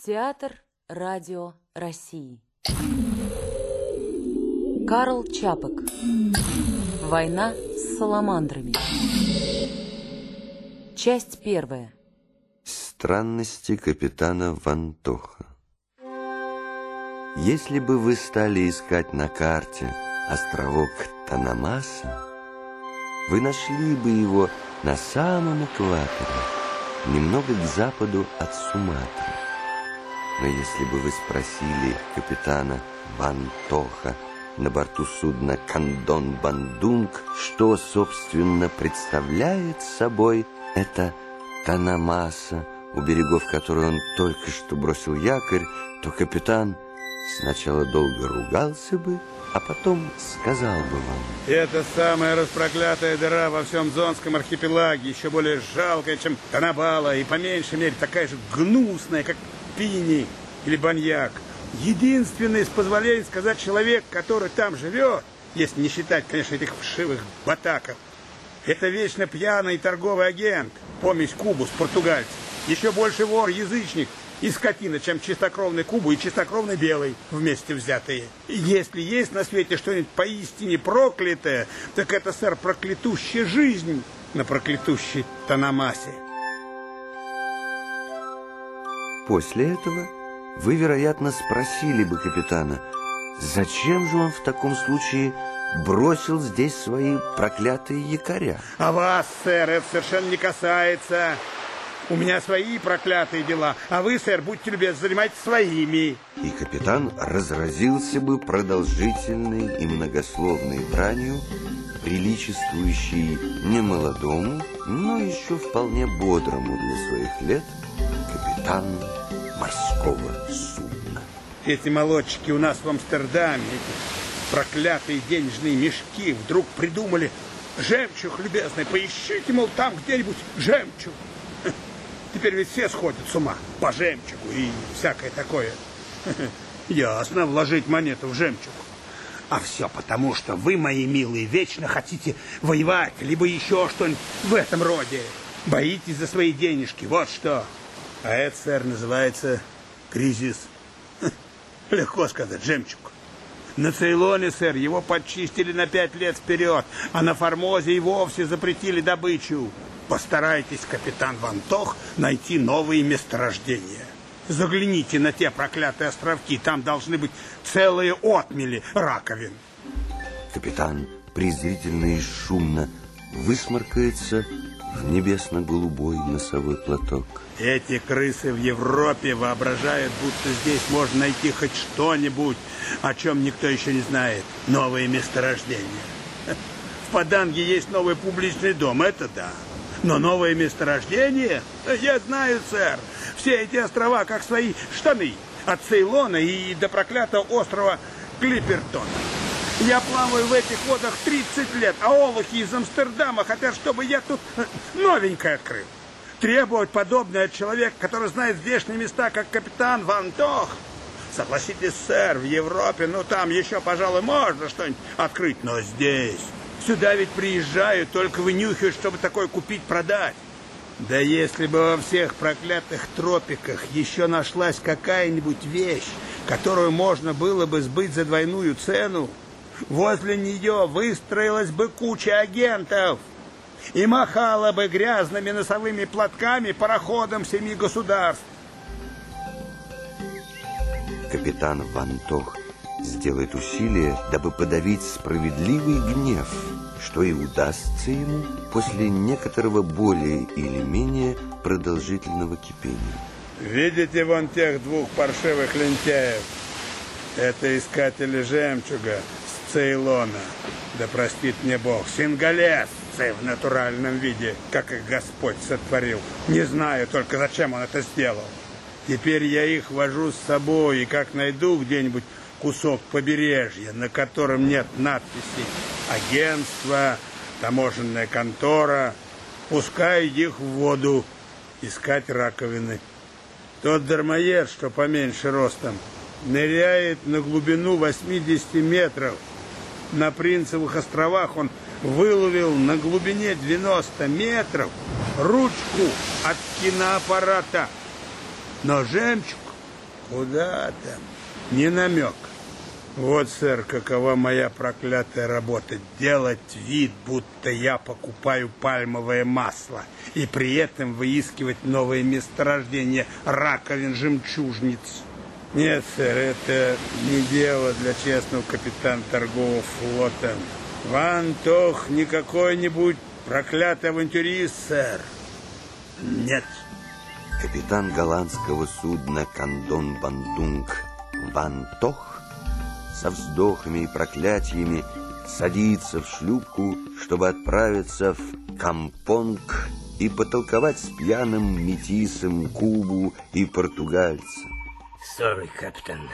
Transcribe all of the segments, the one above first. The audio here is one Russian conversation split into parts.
Театр радио России. Карл Чапок. Война с саламандрами. Часть первая. Странности капитана Вантоха. Если бы вы стали искать на карте островок Танамаса, вы нашли бы его на самом экваторе, немного к западу от Суматры. Но если бы вы спросили капитана Вантоха на борту судна Кандон Бандунг, что, собственно, представляет собой эта Танамаса, у берегов которой он только что бросил якорь, то капитан сначала долго ругался бы, а потом сказал бы вам. Это самая распроклятая дыра во всем Зонском архипелаге, еще более жалкая, чем Танабала, и по меньшей мере такая же гнусная, как Пини или Баньяк. Единственный, с позволения сказать, человек, который там живет, если не считать, конечно, этих вшивых батаков, это вечно пьяный торговый агент, помесь Кубу с португальцем. Еще больше вор, язычник и скотина, чем чистокровный Кубу и чистокровный белый вместе взятые. И если есть на свете что-нибудь поистине проклятое, так это, сэр, проклятущая жизнь на проклятущей Танамасе. После этого вы, вероятно, спросили бы капитана, зачем же он в таком случае бросил здесь свои проклятые якоря? А вас, сэр, это совершенно не касается. У меня свои проклятые дела, а вы, сэр, будьте любезны, занимайтесь своими. И капитан разразился бы продолжительной и многословной бранью, приличествующей немолодому, но еще вполне бодрому для своих лет капитану морского судна. Эти молодчики у нас в Амстердаме, эти проклятые денежные мешки, вдруг придумали жемчуг, любезный, поищите, мол, там где-нибудь жемчуг. Теперь ведь все сходят с ума по жемчугу и всякое такое. Ясно, вложить монету в жемчуг. А все потому, что вы, мои милые, вечно хотите воевать, либо еще что-нибудь в этом роде. Боитесь за свои денежки, вот что. А это, сэр, называется кризис. Легко сказать, жемчуг. На Цейлоне, сэр, его подчистили на пять лет вперед, а на Формозе и вовсе запретили добычу. Постарайтесь, капитан Вантох, найти новые месторождения. Загляните на те проклятые островки, там должны быть целые отмели раковин. Капитан презрительно и шумно высморкается небесно-голубой носовой платок. Эти крысы в Европе воображают, будто здесь можно найти хоть что-нибудь, о чем никто еще не знает. Новые месторождения. В Паданге есть новый публичный дом, это да. Но новое месторождение? Я знаю, сэр. Все эти острова как свои штаны. От Цейлона и до проклятого острова Клипертона. Я плаваю в этих водах 30 лет, а олухи из Амстердама хотят, чтобы я тут новенькое открыл. Требовать подобное от человека, который знает здешние места, как капитан Ван Тох. Согласитесь, сэр, в Европе, ну там еще, пожалуй, можно что-нибудь открыть, но здесь... Сюда ведь приезжают, только вынюхивают, чтобы такое купить-продать. Да если бы во всех проклятых тропиках еще нашлась какая-нибудь вещь, которую можно было бы сбыть за двойную цену, возле нее выстроилась бы куча агентов и махала бы грязными носовыми платками пароходом семи государств. Капитан Вантох сделает усилие, дабы подавить справедливый гнев, что и удастся ему после некоторого более или менее продолжительного кипения. Видите вон тех двух паршивых лентяев? Это искатели жемчуга Цейлона. Да простит мне Бог, сингалесцы в натуральном виде, как их Господь сотворил. Не знаю только, зачем он это сделал. Теперь я их вожу с собой, и как найду где-нибудь кусок побережья, на котором нет надписи «Агентство», «Таможенная контора», пускай их в воду искать раковины. Тот дармоед, что поменьше ростом, ныряет на глубину 80 метров. На Принцевых островах он выловил на глубине 90 метров ручку от киноаппарата. Но жемчуг куда там? Не намек. Вот, сэр, какова моя проклятая работа. Делать вид, будто я покупаю пальмовое масло. И при этом выискивать новые месторождения раковин, жемчужниц. Нет, сэр, это не дело для честного капитана торгового флота. Ван Тох не какой-нибудь проклятый авантюрист, сэр. Нет. Капитан голландского судна Кандон Бандунг Ван Тох со вздохами и проклятиями садится в шлюпку, чтобы отправиться в Кампонг и потолковать с пьяным метисом Кубу и португальцем. Сорри, капитан.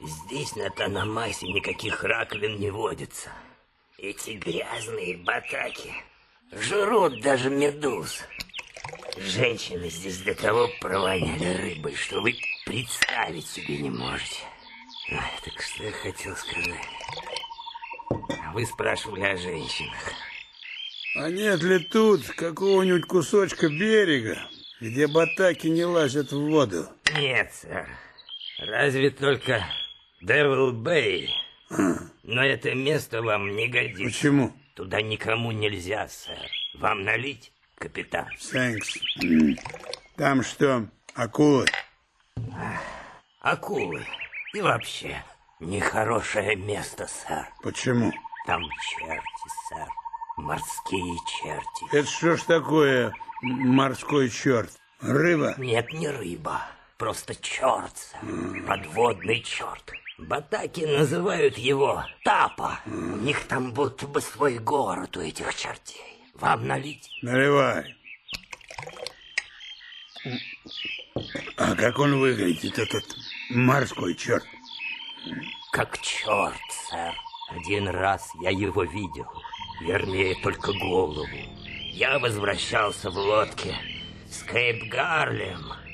Здесь на Танамасе никаких раковин не водится. Эти грязные батаки жрут даже медуз. Женщины здесь до того провоняли рыбой, что вы представить себе не можете. Ой, так что я хотел сказать? Вы спрашивали о женщинах. А нет ли тут какого-нибудь кусочка берега, где батаки не лазят в воду? Нет, сэр. Разве только Девил Бэй. Но это место вам не годится. Почему? Туда никому нельзя, сэр. Вам налить, капитан? Thanks. Там что, акулы? Акулы. И вообще, нехорошее место, сэр. Почему? Там черти, сэр. Морские черти. Это что ж такое морской черт? Рыба? Нет, не рыба. Просто черт. Подводный черт. Батаки называют его Тапа. У них там будто бы свой город у этих чертей. Вам налить? Наливай. А как он выглядит, этот морской черт? Как черт, сэр. Один раз я его видел. Вернее, только голову. Я возвращался в лодке с Кейп Гарлем.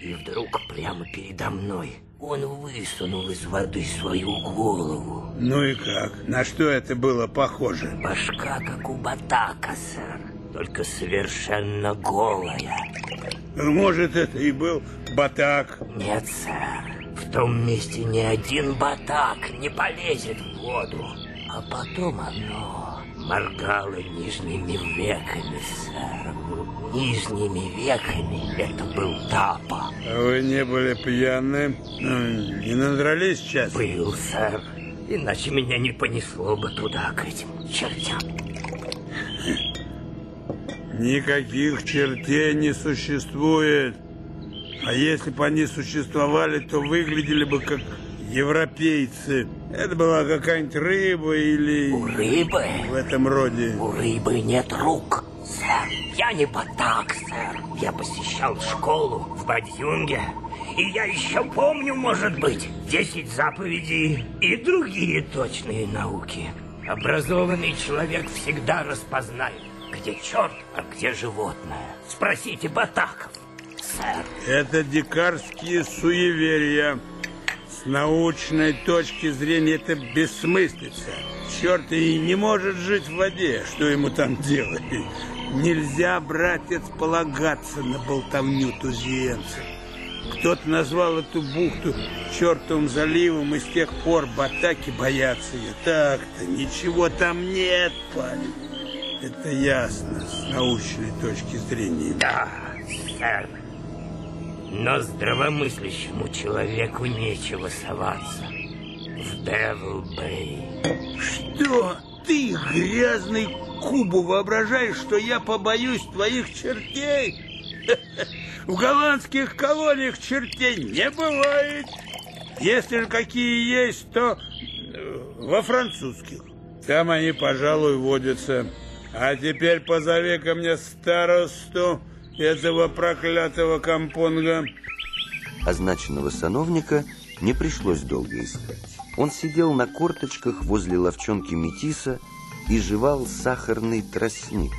И вдруг прямо передо мной он высунул из воды свою голову. Ну и как? На что это было похоже? Башка, как у батака, сэр. Только совершенно голая. Может, это и был батак? Нет, сэр. В том месте ни один батак не полезет в воду. А потом оно моргало нижними веками, сэр. Нижними веками это был Тапа. А вы не были пьяны? Ну, не надрались сейчас? Был, сэр. Иначе меня не понесло бы туда, к этим чертям. Никаких чертей не существует. А если бы они существовали, то выглядели бы как европейцы. Это была какая-нибудь рыба или... У рыбы? В этом роде. У рыбы нет рук, сэр. Я не батак, сэр. Я посещал школу в Бадьюнге. И я еще помню, может быть, 10 заповедей и другие точные науки. Образованный человек всегда распознает, где черт, а где животное. Спросите батаков, сэр. Это дикарские суеверия. С научной точки зрения это бессмыслица. Черт и не может жить в воде. Что ему там делать? Нельзя, братец, полагаться на болтовню тузиенцев. Кто-то назвал эту бухту чертовым заливом, и с тех пор батаки боятся ее. Так-то, ничего там нет, парень. Это ясно с научной точки зрения. Да, сэр. Но здравомыслящему человеку нечего соваться в Девил Бэй. Что? Ты, грязный Кубу, воображаешь, что я побоюсь твоих чертей? В голландских колониях чертей не бывает. Если же какие есть, то э, во французских. Там они, пожалуй, водятся. А теперь позови ко мне старосту этого проклятого компонга. Означенного сановника не пришлось долго искать. Он сидел на корточках возле ловчонки Метиса и жевал сахарный тростник.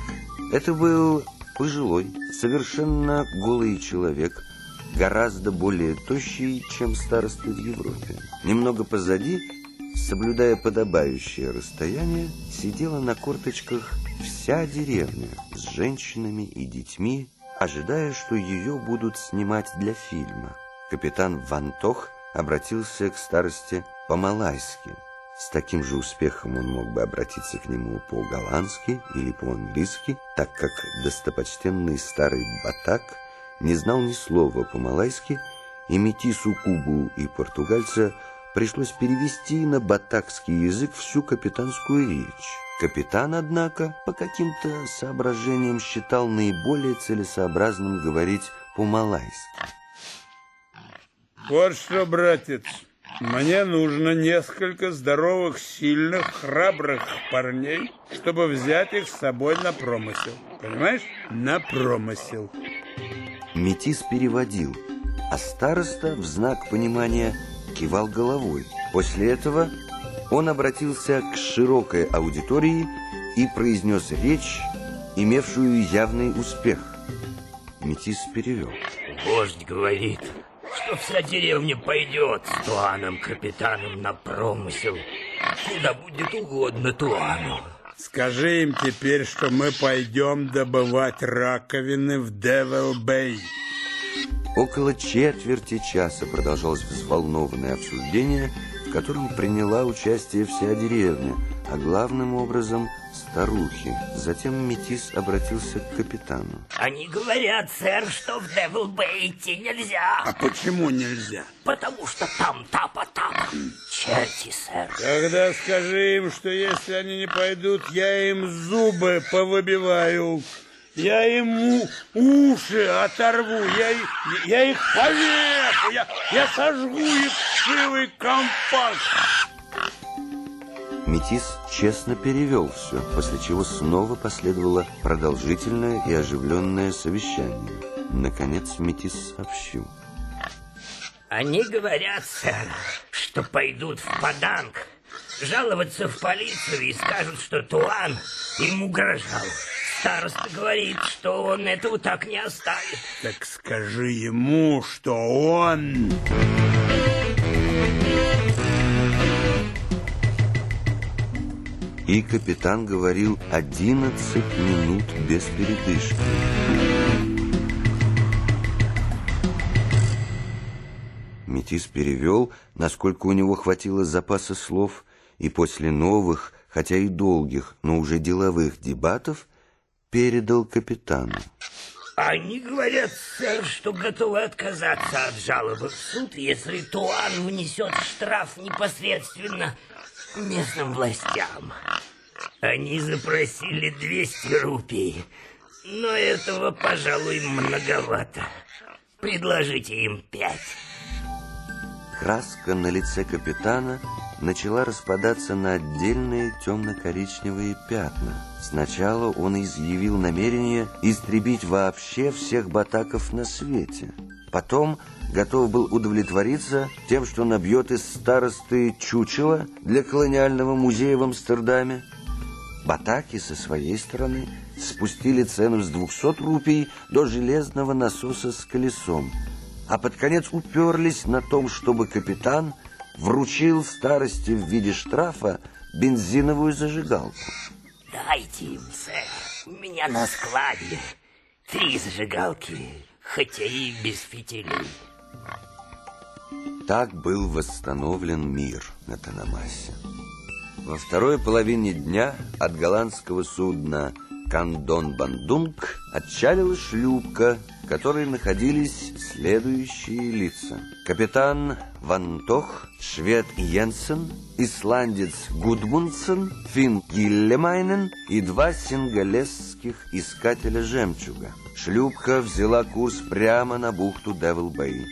Это был пожилой, совершенно голый человек, гораздо более тощий, чем старосты в Европе. Немного позади, соблюдая подобающее расстояние, сидела на корточках вся деревня с женщинами и детьми, ожидая, что ее будут снимать для фильма. капитан Вантох обратился к старости по-малайски. С таким же успехом он мог бы обратиться к нему по-голландски или по-английски, так как достопочтенный старый батак не знал ни слова по-малайски, и Метису Кубу и португальца пришлось перевести на батакский язык всю капитанскую речь. Капитан, однако, по каким-то соображениям считал наиболее целесообразным говорить по-малайски. Вот что, братец, мне нужно несколько здоровых, сильных, храбрых парней, чтобы взять их с собой на промысел. Понимаешь? На промысел. Метис переводил, а староста в знак понимания кивал головой. После этого он обратился к широкой аудитории и произнес речь, имевшую явный успех. Метис перевел. Вождь говорит, что вся деревня пойдет с Туаном-капитаном на промысел, куда будет угодно Туану. Скажи им теперь, что мы пойдем добывать раковины в Девил-Бэй. Около четверти часа продолжалось взволнованное обсуждение, в котором приняла участие вся деревня, а главным образом старухи. Затем Метис обратился к капитану. Они говорят, сэр, что в Девил Бэй идти нельзя. А почему нельзя? Потому что там тапа-тапа. Черти, сэр. Тогда скажи им, что если они не пойдут, я им зубы повыбиваю. Я ему уши оторву, я, я их повешу, я, я сожгу их шивый компакт. Метис честно перевел все, после чего снова последовало продолжительное и оживленное совещание. Наконец Метис сообщил. Они говорят, сэр, что пойдут в Паданг, жаловаться в полицию и скажут, что Туан им угрожал. Староста говорит, что он этого так не оставит. Так скажи ему, что он... И капитан говорил одиннадцать минут без передышки. Метис перевел, насколько у него хватило запаса слов, и после новых, хотя и долгих, но уже деловых дебатов передал капитану. Они говорят, сэр, что готовы отказаться от жалобы в суд, если Туан внесет штраф непосредственно местным властям. Они запросили 200 рупий, но этого, пожалуй, многовато. Предложите им пять. Краска на лице капитана начала распадаться на отдельные темно-коричневые пятна. Сначала он изъявил намерение истребить вообще всех батаков на свете. Потом готов был удовлетвориться тем, что набьет из старосты чучело для колониального музея в Амстердаме. Батаки со своей стороны спустили цену с 200 рупий до железного насоса с колесом, а под конец уперлись на том, чтобы капитан вручил старости в виде штрафа бензиновую зажигалку. Дайте им, сэр. У меня на складе три зажигалки, хотя и без фитилей. Так был восстановлен мир на Танамасе. Во второй половине дня от голландского судна Кандон-Бандунг отчалила шлюпка, в которой находились следующие лица. Капитан Вантох, швед Йенсен, исландец Гудмунсен, фин Гиллемайнен и два сингалесских искателя жемчуга. Шлюпка взяла курс прямо на бухту Девил-Бэй.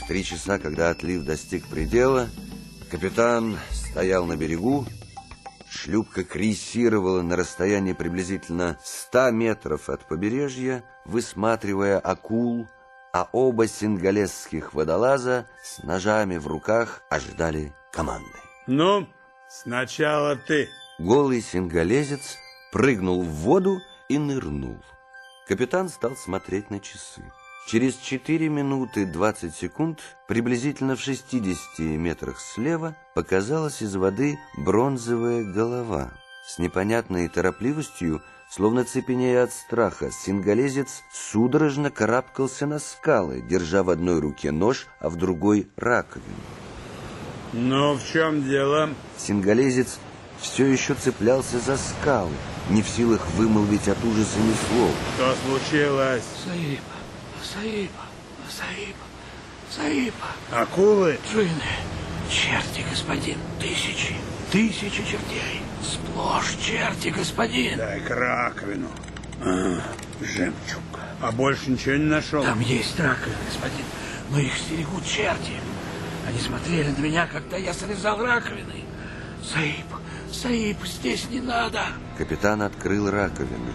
В три часа, когда отлив достиг предела, капитан стоял на берегу, шлюпка крейсировала на расстоянии приблизительно 100 метров от побережья, высматривая акул, а оба сингалесских водолаза с ножами в руках ожидали команды. Ну, сначала ты. Голый сингалезец прыгнул в воду и нырнул. Капитан стал смотреть на часы. Через 4 минуты 20 секунд, приблизительно в 60 метрах слева, показалась из воды бронзовая голова. С непонятной торопливостью, словно цепенея от страха, сингалезец судорожно карабкался на скалы, держа в одной руке нож, а в другой — раковину. Ну, в чем дело? Сингалезец все еще цеплялся за скалы, не в силах вымолвить от ужаса ни слова. Что случилось? Саиб, Саиб, Саиб, Саиб. Акулы? Джины, черти, господин, тысячи, тысячи чертей. Сплошь черти, господин. Дай-ка раковину. А, жемчуг. А больше ничего не нашел? Там есть раковины, господин, но их стерегут черти. Они смотрели на меня, когда я срезал раковины. Саиб, Саиб, здесь не надо. Капитан открыл раковины.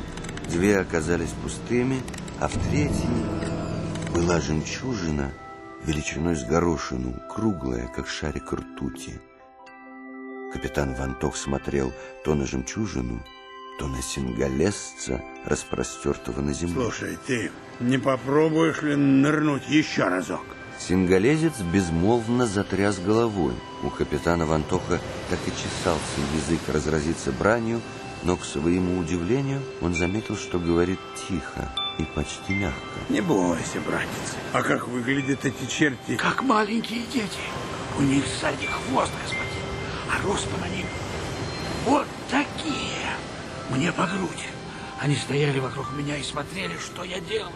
Две оказались пустыми, а в третьей была жемчужина величиной с горошину, круглая, как шарик ртути. Капитан Вантох смотрел то на жемчужину, то на сингалесца, распростертого на земле. Слушай, ты не попробуешь ли нырнуть еще разок? Сингалезец безмолвно затряс головой. У капитана Вантоха так и чесался язык разразиться бранью, но, к своему удивлению, он заметил, что говорит тихо и почти мягко. Не бойся, братец. А как выглядят эти черти? Как маленькие дети. У них сзади хвост, господин, а ростом они вот такие. Мне по грудь. Они стояли вокруг меня и смотрели, что я делаю.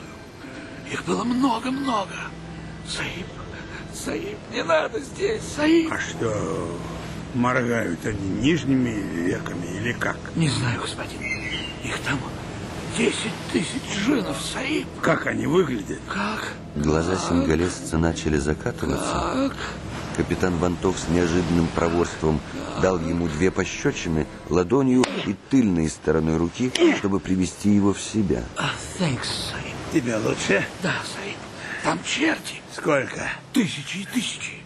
Их было много-много. Саиб, Саиб, не надо здесь, Саиб. А что, моргают они нижними веками или как? Не знаю, господин. Их там десять тысяч джинов, Саиб. Как они выглядят? Как? Глаза сингалесца начали закатываться. Как? Капитан Вантов с неожиданным проворством дал ему две пощечины ладонью и тыльной стороной руки, чтобы привести его в себя. А, thanks, Саиб. Тебе лучше? Да, Саиб. Там черти. Сколько? Тысячи и тысячи.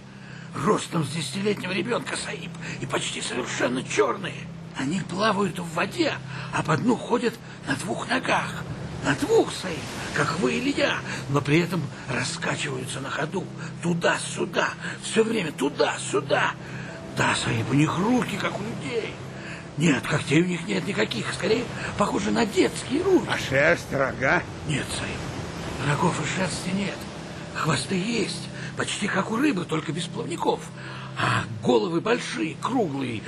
Ростом с десятилетнего ребенка, Саиб. И почти совершенно черные. Они плавают в воде, а по дну ходят на двух ногах. На двух, Саиб, как вы или я, но при этом раскачиваются на ходу. Туда-сюда, все время туда-сюда. Да, Саиб, у них руки, как у людей. Нет, когтей у них нет никаких. Скорее, похоже на детские руки. А шерсть, рога? Нет, Саиб, рогов и шерсти нет. Хвосты есть, почти как у рыбы, только без плавников. А головы большие, круглые,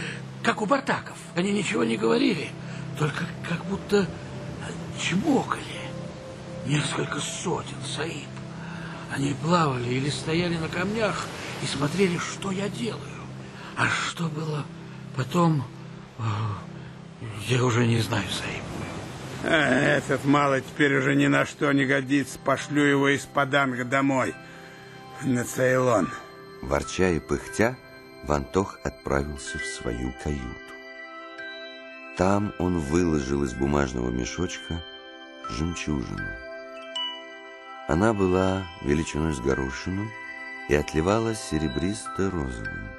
как у бартаков. Они ничего не говорили, только как будто чмокали. Несколько сотен, Саиб. Они плавали или стояли на камнях и смотрели, что я делаю. А что было потом, э, я уже не знаю, Саиб. А, этот малый теперь уже ни на что не годится. Пошлю его из Паданга домой, на Цейлон. Ворча и пыхтя, Вантох отправился в свою каюту. Там он выложил из бумажного мешочка жемчужину. Она была величиной с горошину и отливала серебристо-розовым.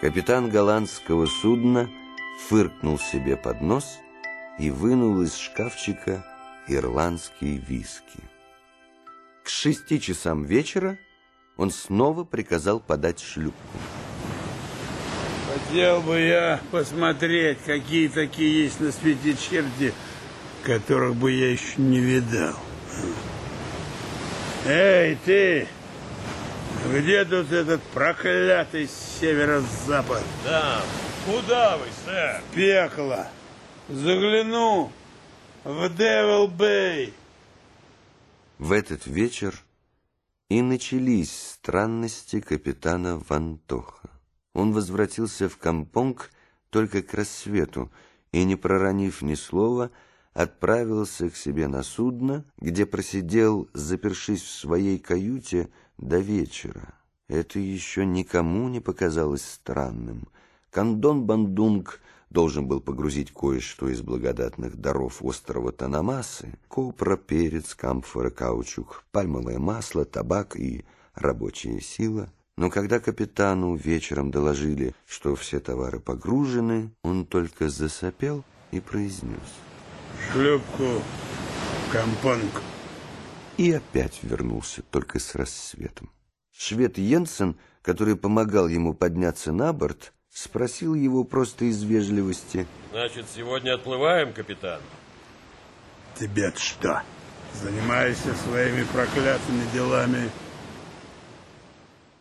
Капитан голландского судна фыркнул себе под нос и вынул из шкафчика ирландские виски. К шести часам вечера он снова приказал подать шлюпку. Хотел бы я посмотреть, какие такие есть на свете черти, которых бы я еще не видал. Эй, ты! Где тут этот проклятый северо-запад? Да, куда вы, сэр? Пекло! Загляну в Девил Бэй. В этот вечер и начались странности капитана Вантоха. Он возвратился в Кампонг только к рассвету и, не проронив ни слова, отправился к себе на судно, где просидел, запершись в своей каюте, до вечера. Это еще никому не показалось странным. Кандон Бандунг должен был погрузить кое-что из благодатных даров острова Танамасы, копра, перец, камфора, каучук, пальмовое масло, табак и рабочая сила. Но когда капитану вечером доложили, что все товары погружены, он только засопел и произнес. Шлюпку, компанг. И опять вернулся только с рассветом. Швед Йенсен, который помогал ему подняться на борт, спросил его просто из вежливости. Значит, сегодня отплываем, капитан? Тебе что? Занимайся своими проклятыми делами.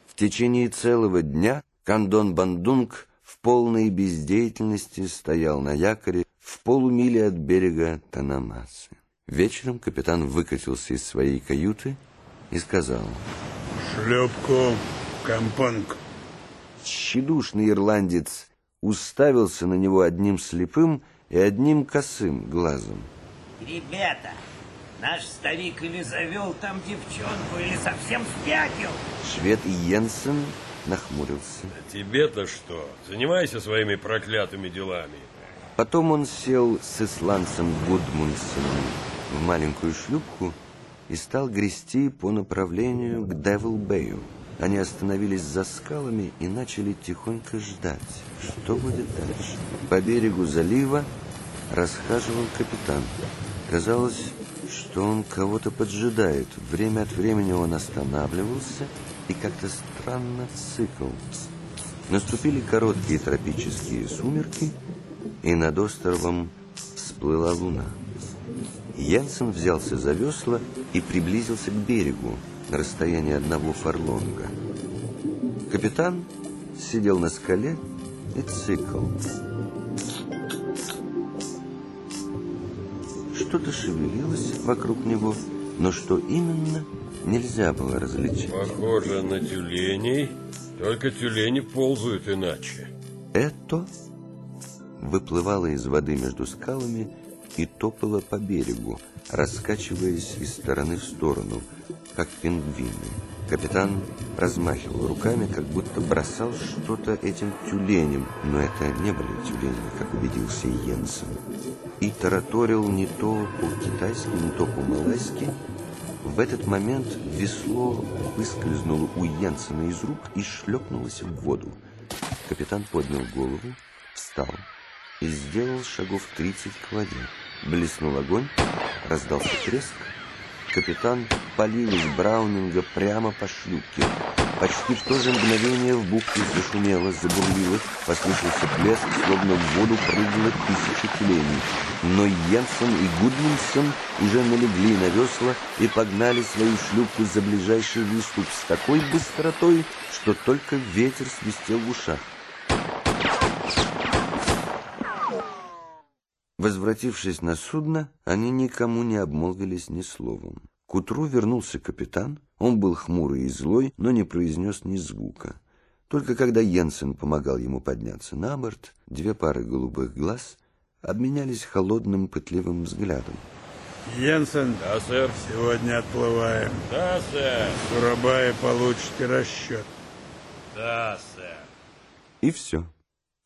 В течение целого дня Кандон Бандунг в полной бездеятельности стоял на якоре в полумиле от берега Танамасы. Вечером капитан выкатился из своей каюты и сказал... Шлюпку Кампонг. Тщедушный ирландец уставился на него одним слепым и одним косым глазом. Ребята, наш старик или завел там девчонку, или совсем спятил. Швед Йенсен нахмурился. А тебе-то что? Занимайся своими проклятыми делами. Потом он сел с исландцем Гудмунсеном в маленькую шлюпку и стал грести по направлению к Девил-Бэю. Они остановились за скалами и начали тихонько ждать, что будет дальше. По берегу залива расхаживал капитан. Казалось, что он кого-то поджидает. Время от времени он останавливался и как-то странно цикл. Наступили короткие тропические сумерки, и над островом всплыла луна. Янсен взялся за весла и приблизился к берегу на расстоянии одного фарлонга. Капитан сидел на скале и цикл. Что-то шевелилось вокруг него, но что именно, нельзя было различить. Похоже на тюленей, только тюлени ползают иначе. Это выплывало из воды между скалами и топало по берегу, раскачиваясь из стороны в сторону, как пингвины. Капитан размахивал руками, как будто бросал что-то этим тюленям, но это не были тюлени, как убедился Йенсен. И тараторил не то по-китайски, не то по-малайски. В этот момент весло выскользнуло у Йенсена из рук и шлепнулось в воду. Капитан поднял голову, встал и сделал шагов 30 к воде. Блеснул огонь, раздался треск. Капитан полил из Браунинга прямо по шлюпке. Почти в то же мгновение в бухте зашумело, забурлило, послышался плеск, словно в воду прыгало тысячи тюленей. Но Йенсен и Гудмунсон уже налегли на весла и погнали свою шлюпку за ближайший выступ с такой быстротой, что только ветер свистел в ушах. Возвратившись на судно, они никому не обмолвились ни словом. К утру вернулся капитан. Он был хмурый и злой, но не произнес ни звука. Только когда Йенсен помогал ему подняться на борт, две пары голубых глаз обменялись холодным пытливым взглядом. Йенсен, Да, сэр. сегодня отплываем. Да, сэр. Сурабая получите расчет. Да, сэр. И все.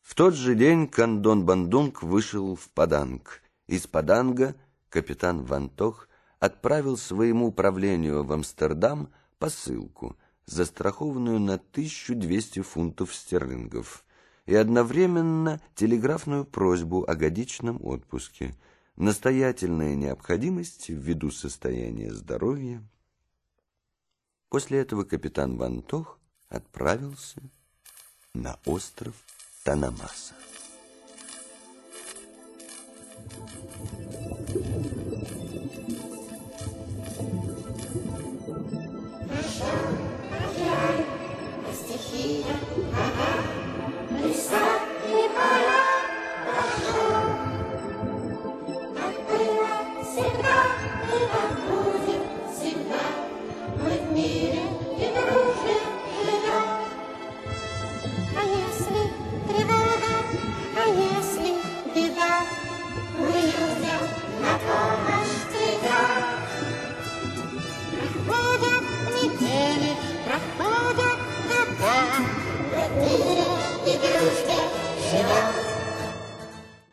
В тот же день Кандон Бандунг вышел в Паданг. Из Паданга капитан Вантох отправил своему управлению в Амстердам посылку, застрахованную на 1200 фунтов стерлингов, и одновременно телеграфную просьбу о годичном отпуске, настоятельная необходимость ввиду состояния здоровья. После этого капитан Вантох отправился на остров Танамаса.